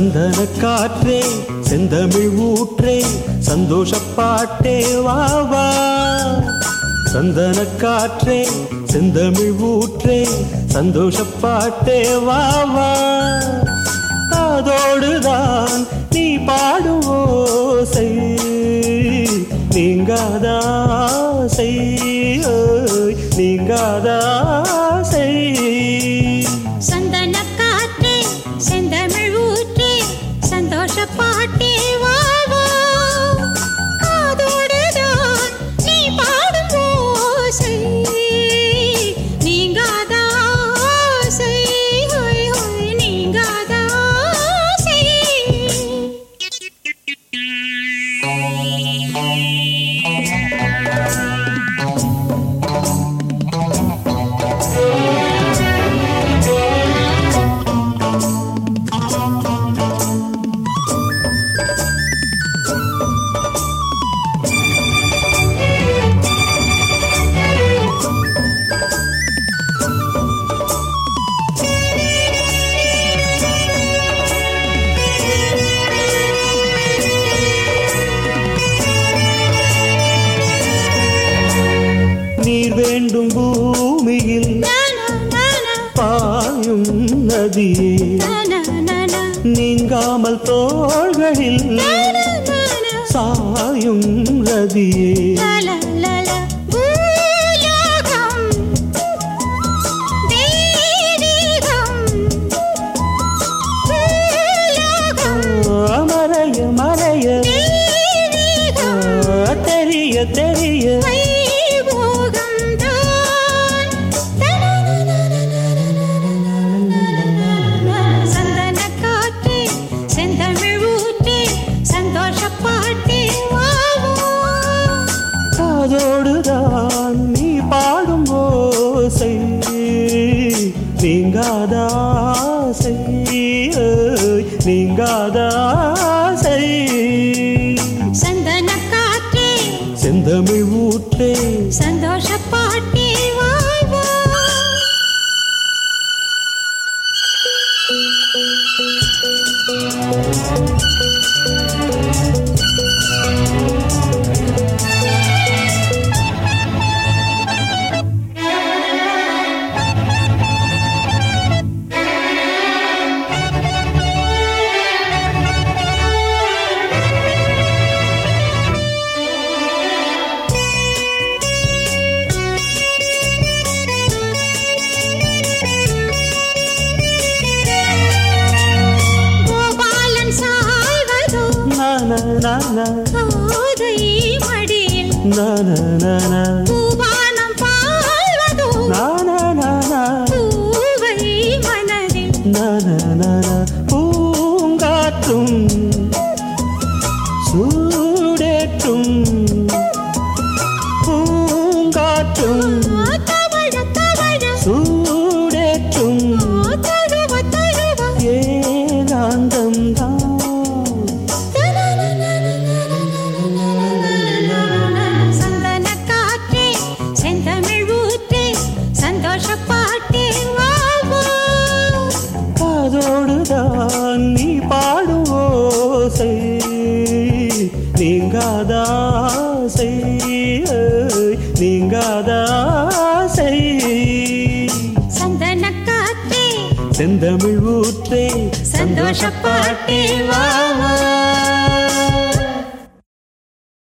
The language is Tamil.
சந்தன காற்றே செந்தமிழ் ஊற்றே சந்தோஷப்பாட்டே வா வா. சந்தன காற்றே செந்தமிழ் ஊற்றே சந்தோஷப்பாட்டே வா வா. அதோடுதான் நீ பாடும் ஓசை நீங்காதாசை பாயும் நதியே நீங்காமல் தோள்களில். சாயும் நதியே நீங்காதாசை ஏய், நீங்காதாசை சந்தனக் காற்றே, செந்தமிழ் ஊற்றே சந்தோஷப் பாட்டே வா வா. கோதை மடியில் பூவானம் பாழ்வதோ நான நான பூவை மனதில் பூங்காற்றும் நீங்காதாசை நீங்காதாசை சந்தனக் காற்றே செந்தமிழ் ஊற்றே சந்தோஷப் பாட்டே வா வா.